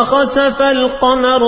وخسف القمر